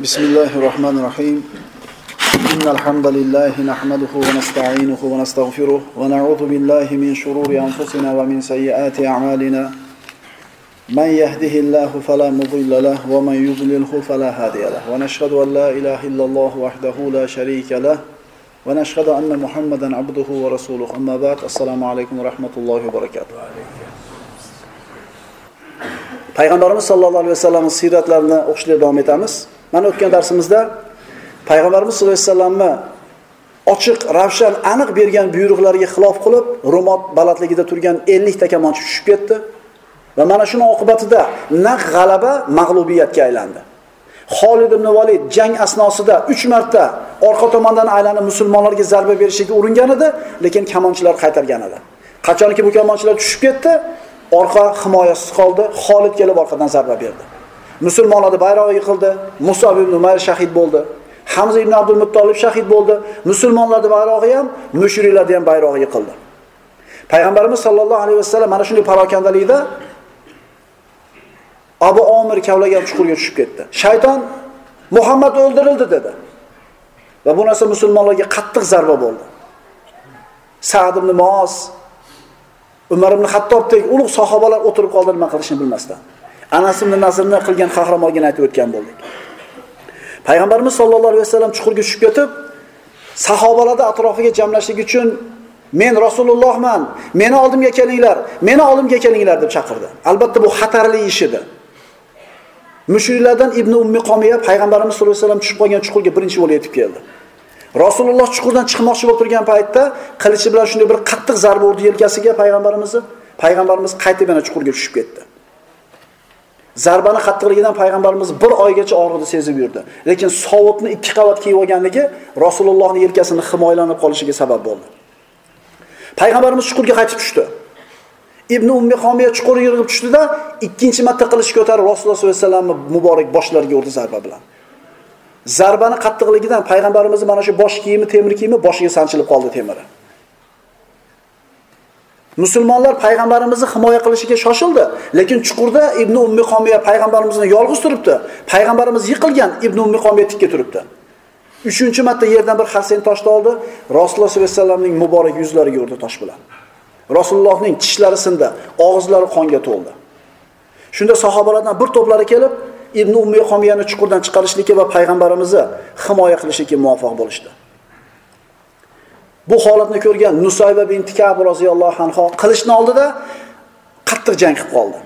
بسم الله الرحمن الرحيم. إن الحمد لله نحمده ونستعينه ونستغفره ونعوذ بالله من شرور أنفسنا ومن سيئات أعمالنا. من يهده الله فلا مضل له ومن يضلله فلا هادي له. ونشهد أن لا إله إلا الله وحده لا شريك له. ونشهد أن محمدا عبده ورسوله. أما بعد السلام عليكم ورحمة الله وبركاته. payg'ambarimiz sollallohu alayhi vasallam siyratlarini o'qishga davom etamiz mana o'tgan darsimizda payg'ambarimiz sollallohu alayhi vasallamni ochiq ravshan aniq bergan buyruqlariga xilof qilib rumot balandligida turgan 50 ta kamonchi tushib ketdi va mana shuni oqibatida naq g'alaba mag'lubiyatga aylandi Xolid ibn Valid jang asnosida 3 marta orqa tomondan aylanib musulmonlarga zarba berishga uringan edi, lekin kamonchilar qaytargan edi. Qachonki bu kamonchilar tushib ketdi, orqa himoyasiz qoldi, Xolid kelib orqadan zarba berdi. Musulmonlarni bayrog'i yiqildi, muso ibn Umayr shahid bo'ldi. Hamza ibn Abdul Muttolib shahid bo'ldi. Musulmonlarning bayrog'i ham, mushriklarning ham bayrog'i yiqildi. Payg'ambarimiz sollallohu alayhi vasallam mana shunday parokandalikda Abu Omir kavlagan chuqurga tushib ketdi. Shayton Muhammad o'ldirildi dedi. Va bu narsa musulmonlarga qattiq zarba bo'ldi. Sa'd ibn Muoz, Umar ibn Hattobdek ulug' sahobalar o'tirib qoldi nima qilishni bilmasdan. Anas ibn Nazrni qilgan qahramonligini aytib o'tgan bo'ldik. Payg'ambarimiz sollallohu alayhi vasallam chuqurga tushib ketib, sahobalarni atrofiga jamlashlik uchun men Rasulullohman, meni oldimga kelinglar, meni oldimga kelinglar deb chaqirdi. Albatta bu xatarli ish edi. Mushriklardan Ibn Ummi Qomiya payg'ambarimiz sollallohu alayhi vasallam tushib qolgan chuqurga birinchi bo'lib yetib keldi. Rasululloh chuqurdan chiqmoqchi bo'lib turgan paytda qilichi bilan shunday bir qattiq zarba urdi yelkasiga payg'ambarimizni. Payg'ambarimiz qaytib yana chuqurga tushib ketdi. Zarbani qattiqligidan payg'ambarimiz bir oygacha og'riqni sezib yurdi. Lekin sovutni ikki qavat kiyib olganligi Rasulullohning yelkasini himoyalanib qolishiga sabab bo'ldi. Payg'ambarimiz chuqurga qaytib tushdi. Ibn Ummi Xomiya chuqur yirg'ib tushdida ikkinchi marta qilish ko'tarib Rasululloh sollallohu alayhi vasallamni muborak boshlariga urdi zarba bilan. Zarbani qattiqligidan payg'ambarimiz mana shu bosh kiyimi, temir kiyimi boshiga sanchilib qoldi temiri. Musulmonlar payg'ambarimizni himoya qilishiga shoshildi, lekin chuqurda Ibn Ummi Xomiya payg'ambarimizni yolg'iz turibdi. Payg'ambarimiz yiqilgan, Ibn Ummi Xomiya tikka turibdi. Uchinchi marta yerdan bir xarsen toshni oldi, Rasululloh sollallohu alayhi vasallamning muborak yuzlariga urdi tosh bilan. Rasulullohning tishlari sindi, og'izlari qonga to'ldi. Shunda sahobalardan bir to'plari kelib, Ibn Ummi Xomiyani chuqurdan chiqarishlikka va payg'ambarimizni himoya qilishlikka muvaffaq bo'lishdi. Bu holatni ko'rgan Nusayba bint Ka'b roziyallohu anha qilishni oldida qattiq jang qilib qoldi.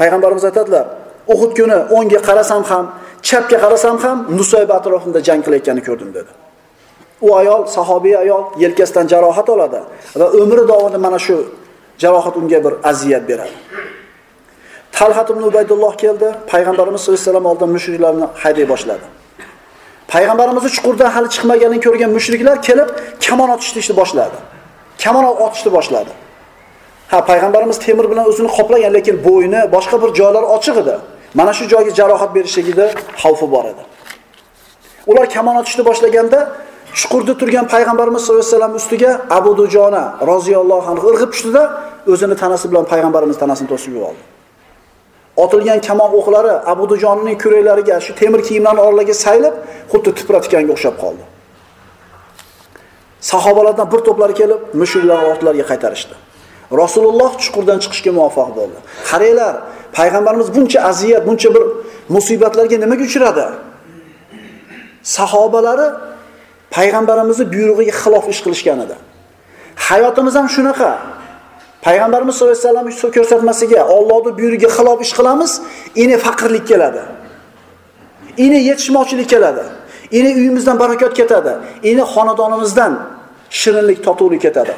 Payg'ambarimiz aytadilar, Uhud kuni o'ngga qarasam ham, chapga qarasam ham Nusayba atrofida jang qilayotganini ko'rdim dedi. U ayol, sahobiy ayol yelkasidan jarohat oladi va umri davomida mana shu jarohat unga bir aziyat beradi. Talhat ibn Ubaydulloh keldi, payg'ambarimiz sollallohu alayhi vasallam oldin mushriklarni hayday boshladi. Payg'ambarimizni chuqurdan hali chiqmaganini ko'rgan mushriklar kelib kamon otishni boshladi. Kamon otishni boshladi. Ha, payg'ambarimiz temir bilan o'zini qoplagan, lekin bo'yni, boshqa bir joylari ochiq edi. Mana shu joyga jarohat berishligida xavfi bor edi. Ular kamon otishni boshlaganda chuqurda turgan payg'ambarimiz sollallohu alayhi vasallam ustiga Abu Dujona roziyallohu anhu irg'ib tushdida o'zini tanasi bilan payg'ambarimiz tanasini to'sib yubordi. Otilgan kamon o'qlari Abu Dujonining kuraklariga shu temir kiyimlarni oralariga saylib, xuddi tipratganga o'xshab qoldi. Sahobalardan bir to'plari kelib, mushriklarni ortlariga qaytarishdi. Rasululloh chuqurdan chiqishga muvaffaq bo'ldi. Qaranglar, payg'ambarimiz buncha aziyat, buncha bir musibatlarga nimaga uchradi? Sahobalari payg'ambarimizni buyrug'iga xilof ish qilishgan edi. Hayotimiz ham shunaqa. Payg'ambarimiz sollallohu alayhi vasallam ko'rsatmasiga Allohning buyrug'iga xilof ish qilamiz, ini faqirlik keladi. Ini yetishmovchilik keladi. Ini uyimizdan barakot ketadi. Ini xonadonimizdan shirinlik, totuvlik ketadi.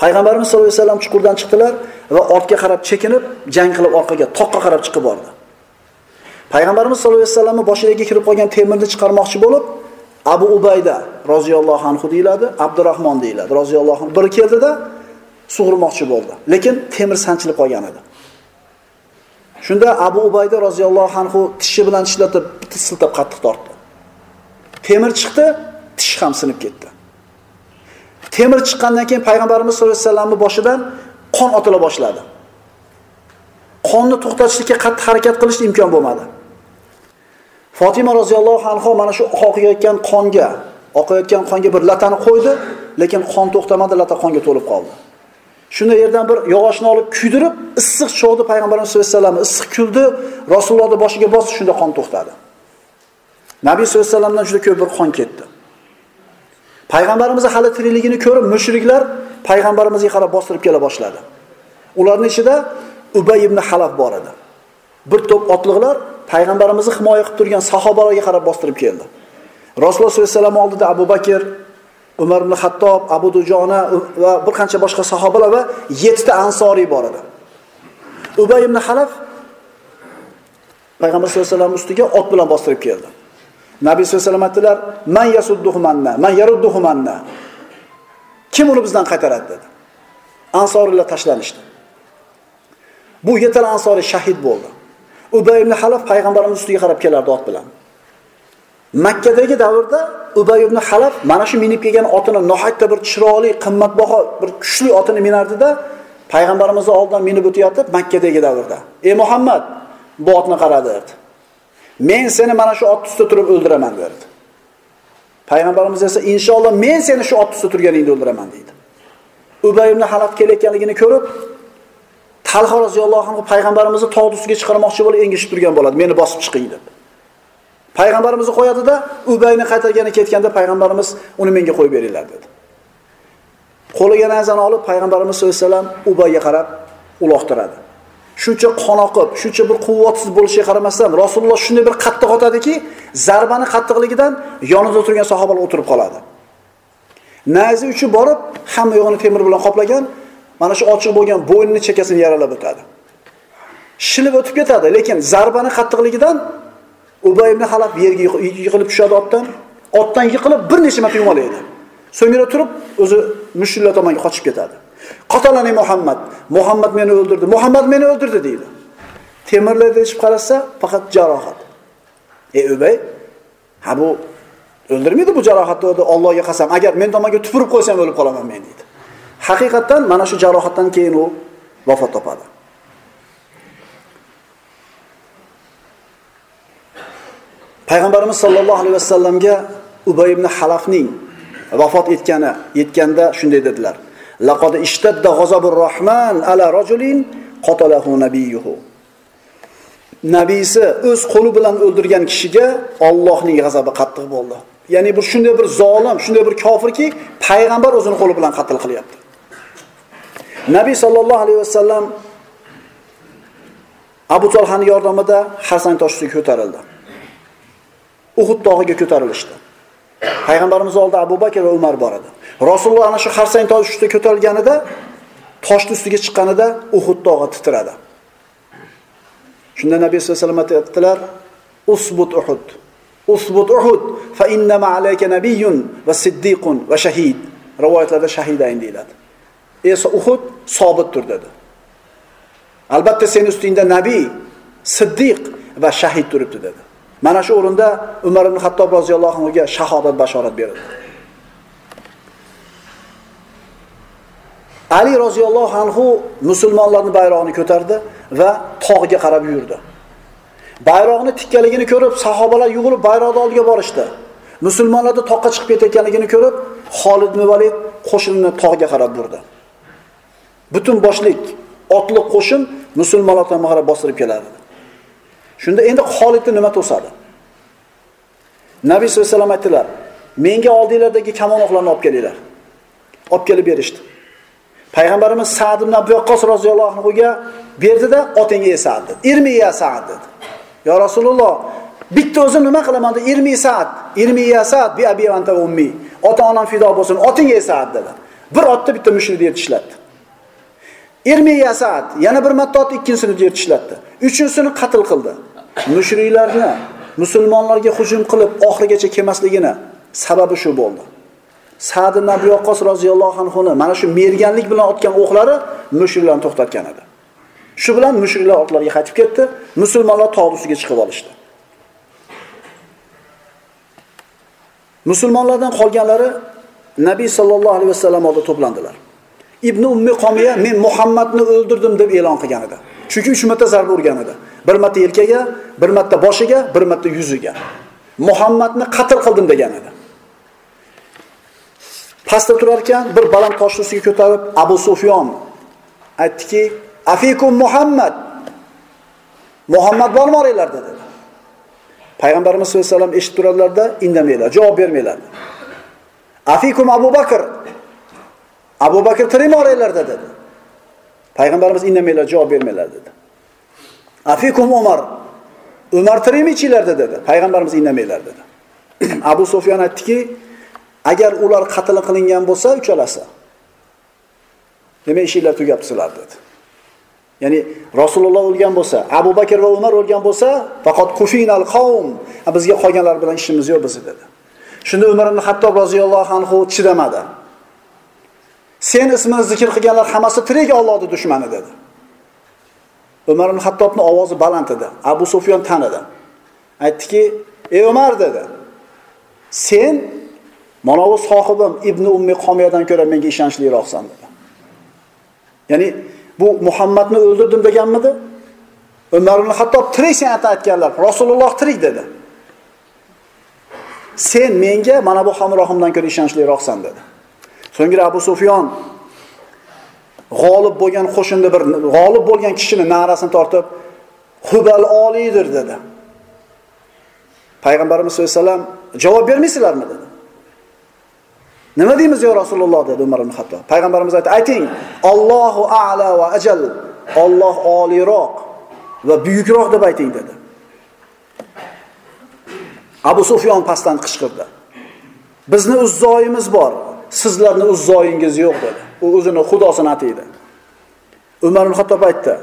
Payg'ambarimiz sollallohu alayhi vasallam chuqurdan chiqdilar va ortga qarab chekinib, jang qilib orqaga, toqqa qarab chiqib bordi. Payg'ambarimiz sollallohu alayhi vasallamni boshiga kirib qolgan temirni chiqarmoqchi bo'lib, Abu Ubayda roziyallohu anhu deyiladi, abdurahmon deyiladi roziyallohu anhu biri keldida sug'urmoqchi bo'ldi. Lekin temir sanchilib qolgan edi. Shunda Abu Ubayda roziyallohu anhu tishi bilan tishlatib, siltab qattiq tortdi. Temir chiqdi, tish ham sinib ketdi. Temir chiqqandan keyin payg'ambarimiz sollallohu alayhi vasallamning boshidan qon otila boshladi. Qonni to'xtatishlikka qattiq harakat qilish imkon bo'lmadi. Fatima roziyallohu anha mana shu oqayotgan qonga, oqayotgan qonga bir latani qo'ydi, lekin qon to'xtamadi, lata qonga to'lib qoldi. Shunda yerdan bir yog'ochni olib kuydirib, issiq cho'g'di payg'ambarimiz sollallohu alayhi vasallam, issiq kuldi, Rasulullohning boshiga bosdi, shunda qon to'xtadi. Nabiy sollallohu alayhi vasallamdan juda ko'p bir qon ketdi. Payg'ambarimiz hali tirikligini ko'rib, mushriklar payg'ambarimizga qarab bostirib kela boshladi. Ularning ichida Ubay ibn Halaf bor edi. Bir to'p otliqlar payg'ambarimizni himoya qilib turgan sahobalarga qarab bostirib keldi. Rasululloh sollallohu alayhi vasallam oldida Abu Bakr, Umar ibn hattob Abu Dujona va bir qancha boshqa sahobalar va 7 ta ansoriy bor edi. Ubay ibn Halaf payg'ambar sollallohu alayhi vasallam ustiga ot bilan bostirib keldi. Nabiy sollallohu alayhi vasallam aytdilar: "Man yasudduhu manna, man yarudduhu manna." Kim uni bizdan qaytaradi dedi. Ansoriylar tashlanishdi. Bu yettala ansoriy shahid bo'ldi. Ubay ibn Halaf payg'ambarimiz ustiga qarab kelardi ot bilan. Makkadagi davrda Ubay ibn Halaf mana shu minib kelgan otini nohayotda bir chiroyli, qimmatbaho, bir kuchli otini minardida payg'ambarimiz oldidan minib o'tayotib Makkadagi davrda. "Ey Muhammad, bu otni qaradi" "Men seni mana shu ot ustida turib o'ldiraman" dedi. Payg'ambarimiz esa inshaalloh men seni shu ot ustida turganingda o'ldiraman deydi. Ubay ibn Halaf kelayotganligini ko'rib, Talha roziyallohu anhu payg'ambarimizni tog' ustiga chiqarmoqchi bo'lib engishib turgan bo'ladi, meni bosib chiqing deb. Payg'ambarimizni qo'yadi-da, Ubayni qaytargani ketganda payg'ambarimiz uni menga qo'yib beringlar dedi. Qo'liga nazani olib payg'ambarimiz sollallohu alayhi vasallam Ubayga qarab uloqtiradi. Shuncha qon oqib, shuncha bir quvvatsiz bo'lishiga qaramasdan Rasululloh shunday bir qattiq otadiki, zarbani qattiqligidan yonida turgan sahobalar o'tirib qoladi. Nazi uchi borib, hamma yo'g'ini temir bilan qoplagan, mana shu ochiq bo'lgan bo'ynini chekkasini yaralab o'tadi. Shilib o'tib ketadi, lekin zarbani qattiqligidan Ubay ibn halab yerga yiqilib tushadi otdan, otdan yiqilib bir necha marta yumalaydi. So'ngra turib o'zi mushullar tomonga qochib ketadi. Qatalani Muhammad, Muhammad meni o'ldirdi, Muhammad meni o'ldirdi deydi. Temirlarda ichib qarasa, faqat jarohat. Ey Ubay, ha bu o'ldirmaydi bu jarohatni dedi, Allohga qasam, agar men tomonga tupurib qo'ysam o'lib qolaman men deydi. Haqiqatan mana shu jarohatdan keyin u vafot topadi. Payg'ambarimiz sollallohu alayhi vasallamga Ubay ibn Halafning vafot etgani yetganda shunday dedilar: "Laqad ishtadda g'azabur rohman ala rajulin qatalahu nabiyuhu." Nabiysi o'z qo'li bilan o'ldirgan kishiga Allohning g'azabi qattiq bo'ldi. Ya'ni bu shunday bir zolim, shunday bir kofirki, payg'ambar o'zini qo'li bilan qatl qilyapti. Nabiy sallallohu alayhi vasallam Abu tolhani yordamida Hasan toshiga ko'tarildi. Uhud tog'iga ko'tarilishdi. Payg'ambarimiz oldida Abu Bakr va Umar bor edi. Rasululloh ana shu Hasan toshi ustiga ko'tarilganida, toshni ustiga chiqqanida Uhud tog'i titradi. Shunda Nabiy sallallohu alayhi vasallam aytdilar: "Usbut Uhud. Usbut Uhud fa innama ma'alayka nabiyyun va siddiqun va shahid." Rivoyatlarda shahidayn deyiladi. Esa Uhud sobit tur dedi. Albatta sen ustingda nabiy, siddiq va shahid turibdi dedi. Mana shu o'rinda Umar ibn hattob roziyallohu anhuga shahodat bashorat berildi. Ali roziyallohu anhu musulmonlarning bayrog'ini ko'tardi va tog'ga qarab yurdi. Bayroqni tikkaligini ko'rib, sahobalar yugurib bayroqni oldiga borishdi. Musulmonlarda toqqa chiqib ketayotganligini ko'rib, Xolid ibn Valid qo'shinini tog'ga qarab burdi. Butun boshlik otli qo'shin musulmonlar tomon qarab bostirib edi Shunda endi Xolidni nima to'sadi? Nabiy sollallohu alayhi vasallam aytdilar: "Menga oldinglardagi kamonoqlarni olib kelinglar." Olib kelib berishdi. Payg'ambarimiz Sa'd ibn abu vaqqos roziyallohu anhuga berdida, "Otingga esad dedi. irmiya sad dedi. "Ya Rasululloh, bitta o'zim nima qilaman?" dedi. "Irmi Sa'd, irmi sad bi abi anta ummi." Ota-onam fido bo'lsin, otingga esad dedi. Bir otda bitta mushrikni yetishlatdi. Irmi yasad, yana bir marta ikkinchisini yetishlatdi. Uchinchisini qatl qildi. Mushriklarni musulmonlarga hujum qilib oxirigacha kelmasligini sababi shu bo'ldi. Sa'd ibn Abi Waqqas roziyallohu anhu mana shu merganlik bilan otgan o'qlari mushriklarni to'xtatgan edi. Shu bilan mushriklar otlarga qaytib ketdi, musulmonlar tog' ustiga chiqib olishdi. Musulmonlardan qolganlari Nabiy sallallohu alayhi vasallam oldiga to'plandilar. Ibn Ummi Qomiya men Muhammadni o'ldirdim deb e'lon qilgan edi. Chunki 3 marta zarba urgan edi. Bir marta yelkaga, bir marta boshiga, bir marta yuziga. Muhammadni qatl qildim degan edi. Pastda turar ekan, bir baland toshni ustiga ko'tarib Abu Sufyon aytdiki, "Afikum Muhammad." Muhammad bormoringlar dedi. Payg'ambarimiz sollallohu alayhi vasallam eshitib turadilarda, indamanglar, javob bermanglar. Afikum Abu Bakr. Abu Bakr tirikmoringlar dedi. Payg'ambarimiz indamanglar, javob bermanglar dedi. Afikum Umar. Umar tirikmichilarda dedi. Payg'ambarimiz indamanglar dedi. Abu Sufyan aytdiki, agar ular qatl qilingan bo'lsa, uchalasi. Nima ishinglar tugabsizlar dedi. Ya'ni Rasululloh o'lgan bo'lsa, Abu Bakr va Umar o'lgan bo'lsa, faqat qufinal qavm. Bizga qolganlar bilan ishimiz yo'q bizni dedi. Shunda Umar ibn Hattob roziyallohu anhu chidamadi. Sen ismini zikr qilganlar hammasi tirik Allohning dushmani dedi. Umar ibn Hattobning ovozi baland edi. Abu Sufyon tanidi. Aytdiki, "Ey Umar" dedi. "Sen mana bu sohibim Ibn Ummi Qomiyadan ko'ra menga ishonchliroqsan" dedi. Ya'ni bu Muhammadni o'ldirdim deganmidi? Umar ibn Hattob tirik sen aytganlar. Rasululloh tirik dedi. Sen menga mana bu hamrohimdan ko'ra ishonchliroqsan dedi. So'ngra Abu Sufyon g'olib bo'lgan qo'shinda bir g'olib bo'lgan kishini na'rasini tortib, Hubal oliydir dedi. Payg'ambarimiz sollallohu alayhi vasallam javob bermaysizlarmi dedi. Nima deymiz yo Rasululloh dedi Umar ibn Hattob. Payg'ambarimiz aytdi, ayting, Allohu a'la va ajal. Alloh oliroq va buyukroq deb ayting dedi. Abu Sufyon pastdan qichqirdi. Bizni uzzoyimiz bor, sizlarni uzzoyingiz yo'q dedi. U o'zini xudosini ataydi. Umar ibn Hattob aytdi: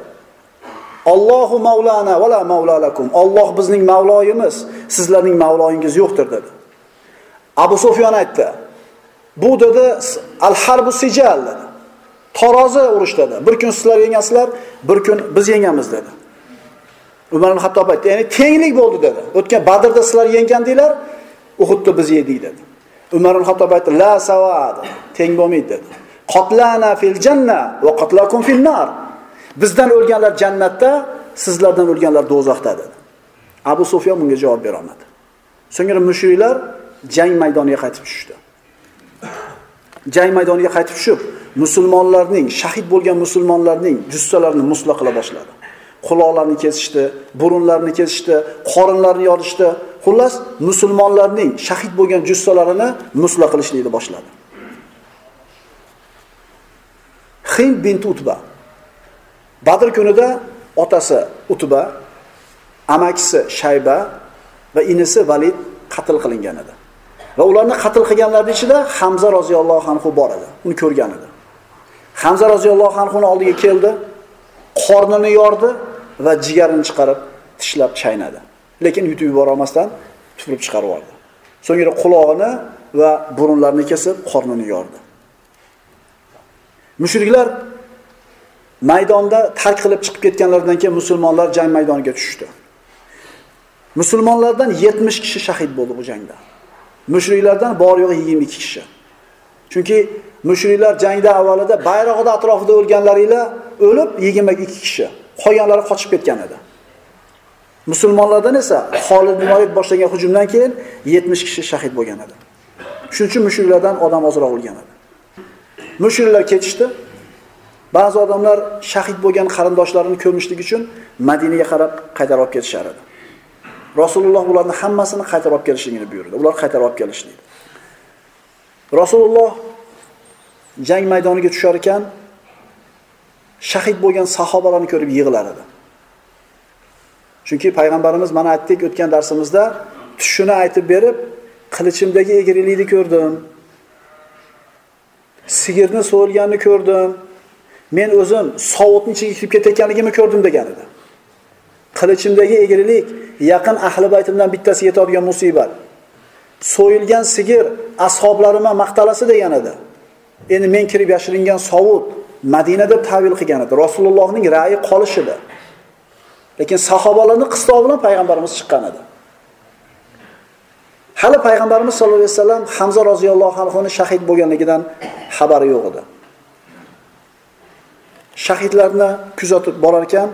Allohu maulana va la maula lakum. Alloh bizning mavloyimiz, sizlarning mavloyingiz yo'qdir dedi. Abu Sufyon aytdi: Bu dedi al-harbu sijal dedi. Tarozi urush dedi. Bir kun sizlar yengasizlar, bir kun biz yengamiz dedi. Umar ibn Hattob aytdi, ya'ni tenglik bo'ldi dedi. O'tgan Badrda sizlar yengandinglar, Uhudda biz yedik dedi. Umar ibn Hattob aytdi, la sawad, teng bo'lmaydi dedi. Qatlana fil janna va qotlakum fil nar. Bizdan o'lganlar jannatda, sizlardan o'lganlar do'zaxda dedi. Abu Sufyon bunga javob bera olmadi. So'ngra mushriklar jang maydoniga qaytib tushdi. Jang maydoniga qaytib tushib, musulmonlarning, shahid bo'lgan musulmonlarning jussalarini musla qila boshladi. Quloqlarini kesishdi, burunlarini kesishdi, qorinlarini yorishdi. Xullas, musulmonlarning shahid bo'lgan jussalarini musla qilishlikni boshladi. Hind bint Utba. Badr kunida otasi Utba, amakisi Shayba va inisi Valid qatl qilingan edi. Va ularni qatl qilganlarni ichida Hamza roziyallohu anhu bor edi. Uni ko'rgan edi. Hamza roziyallohu anhuni oldiga keldi, qornini yordi va jigarini chiqarib tishlab chaynadi. Lekin yutib yubora olmasdan tupurib chiqarib yubordi. So'ngra quloqini va burunlarini kesib, qornini yordi. Mushriklar maydonda tark qilib chiqib ketganlaridan keyin musulmonlar jang maydoniga tushdi. Musulmonlardan 70 kishi shahid bo'ldi bu jangda. Mushriklardan bor yo'g'i 22 kishi. Chunki mushriklar jangda avvalida bayrog'ida atrofida o'lganlaringlar o'lib 22 kishi. Qolganlari qochib ketgan edi. Musulmonlardan esa Xolid ibn Valid boshlagan hujumdan keyin 70 kishi shahid bo'lgan edi. Shuning uchun mushriklardan odam ozroq o'lgan edi. Mushriklar ketishdi. Ba'zi odamlar shahid bo'lgan qarindoshlarini ko'mishlik uchun Madinaga qarab qaytarib olib ketishar edi. Rasululloh ularni hammasini qaytarib olib kelishligini buyurdi. Ular qaytarib olib kelishdi. Rasululloh jang maydoniga tushar ekan, shahid bo'lgan sahobalarni ko'rib yig'lar edi. Chunki payg'ambarimiz mana aytdik o'tgan darsimizda tushini aytib berib, qilichimdagi egrilikni ko'rdim. Sigirni so'lganini ko'rdim. Men o'zim sovutni ichiga kirib ketayotganligimni ko'rdim degan edi. Qilichimdagi egrilik yaqin ahli baytimdan bittasi yetadigan musibat. So'yilgan sigir ashoblarimga maqtalasi degan edi. Endi men kirib yashiringan sovut Madina deb tavil qilgan edi. Rasulullohning ra'yi qolishidi Lekin sahobalarni qistovi bilan payg'ambarimiz chiqqan edi. Hali payg'ambarimiz sollallohu alayhi vasallam Hamza roziyallohu anhuni shahid bo'lganligidan xabari yo'q edi. Shahidlarni kuzatib borar ekan,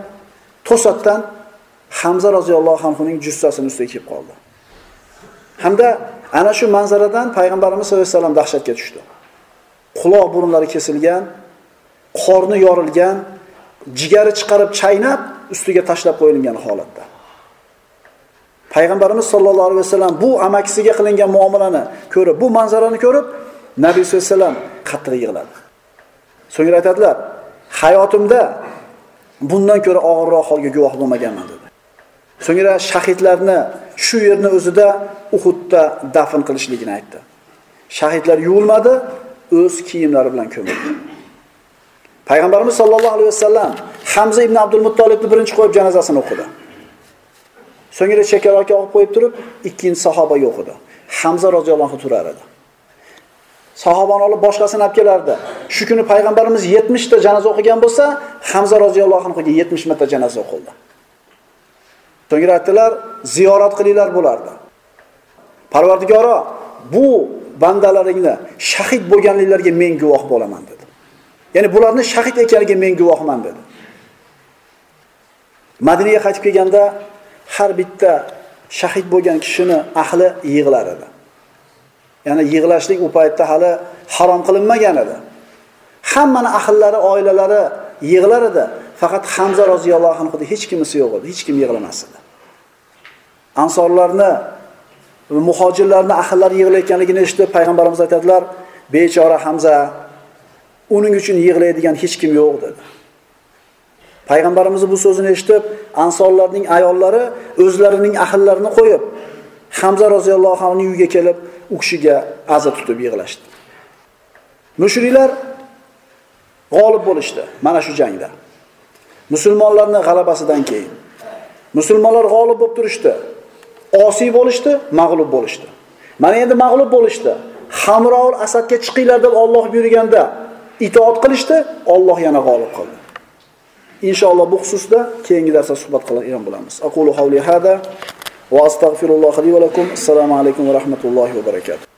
to'satdan Hamza roziyallohu anhuning jussasini ustiga kelib qoldi. Hamda ana shu manzaradan payg'ambarimiz sollallohu alayhi vasallam dahshatga tushdi. Quloq burunlari kesilgan, qorni yorilgan, jigari chiqarib chaynab ustiga tashlab qo'yilgan holatda. Payg'ambarimiz sollallohu alayhi vasallam bu amakisiga qilingan muomalani ko'rib, bu manzarani ko'rib, Nabiy sollallohu alayhi vasallam qattiq yig'ladi. So'ngra aytadilar, hayotimda bundan ko'ra og'irroq holga guvoh bo'lmaganman dedi. So'ngra shahidlarni shu yerni o'zida Uhudda dafn qilishligini aytdi. Shahidlar yuvilmadi, o'z kiyimlari bilan ko'mildi. Payg'ambarimiz sollallohu alayhi vasallam Hamza ibn Abdul Muttolibni birinchi qo'yib janozasini o'qidi. So'ngra chekaroqqa olib qo'yib turib, ikkinchi sahoba yo'q edi. Hamza roziyallohu anhu turar edi. Sahobani olib boshqasini olib kelardi. Shu kuni payg'ambarimiz 70 ta janoza o'qigan bo'lsa, Hamza roziyallohu anhuga 70 marta janoza o'qildi. So'ngra aytdilar, ziyorat qilinglar bo'lardi. Parvardigoro, bu bandalaringni shahid bo'lganliklariga men guvoh bo'laman dedi. Ya'ni bularni shahid ekanligiga men guvohman dedi. Madinaga qaytib kelganda har bitta shahid bo'lgan kishini ahli yig'lar edi. Ya'ni yig'lashlik u paytda hali harom qilinmagan edi. Hammani ahllari, oilalari yig'lar edi, faqat Hamza roziyallohu anhu hech kimisi yo'q edi, hech kim yig'lamas edi. Ansorlarni muhojirlarni ahllari yig'layotganligini eshitib payg'ambarimiz aytadilar, bechora Hamza uning uchun yig'laydigan hech kim yo'q dedi. Payg'ambarimiz bu so'zini eshitib, ansorlarning ayollari o'zlarining ahllarini qo'yib, Hamza roziyallohu anhu uyiga kelib, u kishiga aza tutib yig'lashdi. Mushriklar g'olib bo'lishdi mana shu jangda. Musulmonlarning g'alabasidan keyin musulmonlar g'olib bo'lib turishdi. Osiy bo'lishdi, mag'lub bo'lishdi. Mana endi mag'lub bo'lishdi. Hamroul Asadga chiqinglar deb Alloh buyurganda itoat qilishdi, Alloh yana g'olib qildi. Inshaalloh bu xususda keyingi darsda suhbat qiladigan bo'lamiz. Aqulu havli hada va astagfirulloh li va lakum. Assalomu alaykum va rahmatullohi va barakatuh.